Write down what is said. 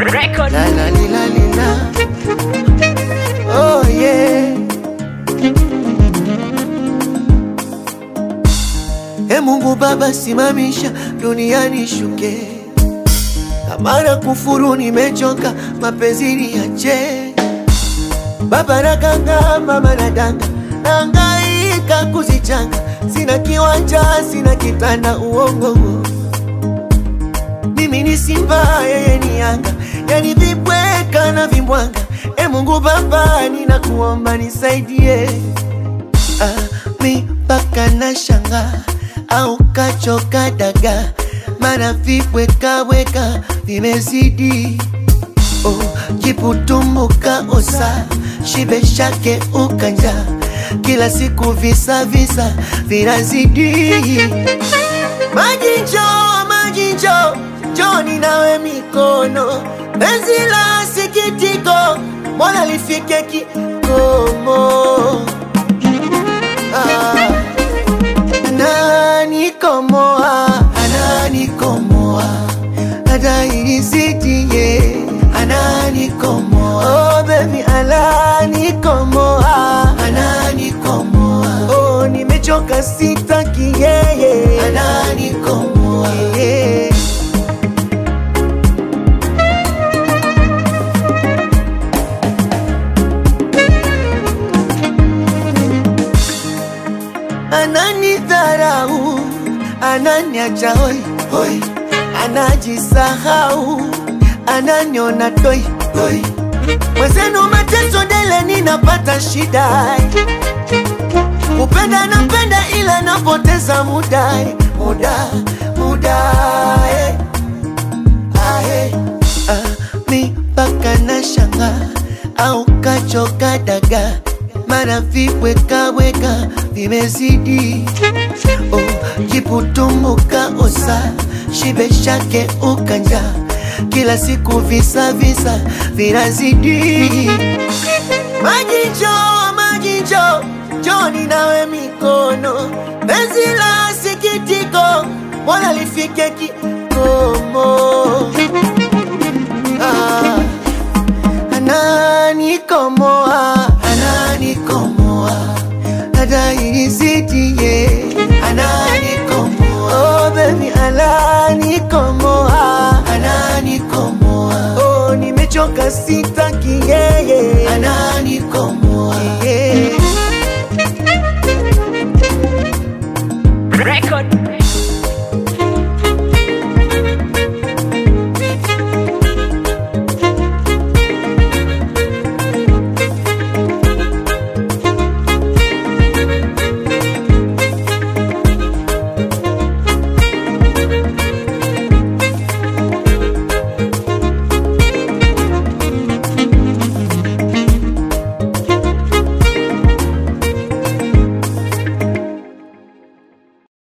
Record. La, la, li, la, li, la. Oh yeah. E Mungu Baba, simamisha duniani shuke, kamara kufuru, nimechoka mapenzi niache. Baba na ganga, mama na danga, nangaika kuzichanga, sina kiwanja, sina kitanda, uongo. Mimi ni Simba, yeye ni Yanga yani vibweka na vimbwanga. E Mungu Baba, ninakuomba nisaidie. Ah, mi mpaka na shanga au kachoka daga, mana vibwekaweka vimezidi. Oh, jiputumbuka osa shibe shake ukanja, kila siku visa visa vinazidi. Maji njoo, maji njoo, njoni nawe mikono, penzi la sikitiko, mbona lifike kikomo? Ah, ananikomoa, ananikomoa, adairisitie, ananikomoa, oh baby, ananikomoa, ananikomoa, oh nimechoka, sitaki Ananidharau, ananiacha hoi hoi, anajisahau, ananiona toi toi. Mwenzenu mateso dele, ninapata shida, kupenda napenda, ila napoteza muda muda muda eh. Ah, mi mpaka na shanga au kachoka daga, mara vibwekaweka vimezidi. Oh, jiputumbuka osa shibe shake ukanja, kila siku visa visa vinazidi. Maji njoo, maji njoo, njoni nawe mikono, penzi la sikitiko, mbona lifike kikomo? wakasitaki yeye. Ananikomoa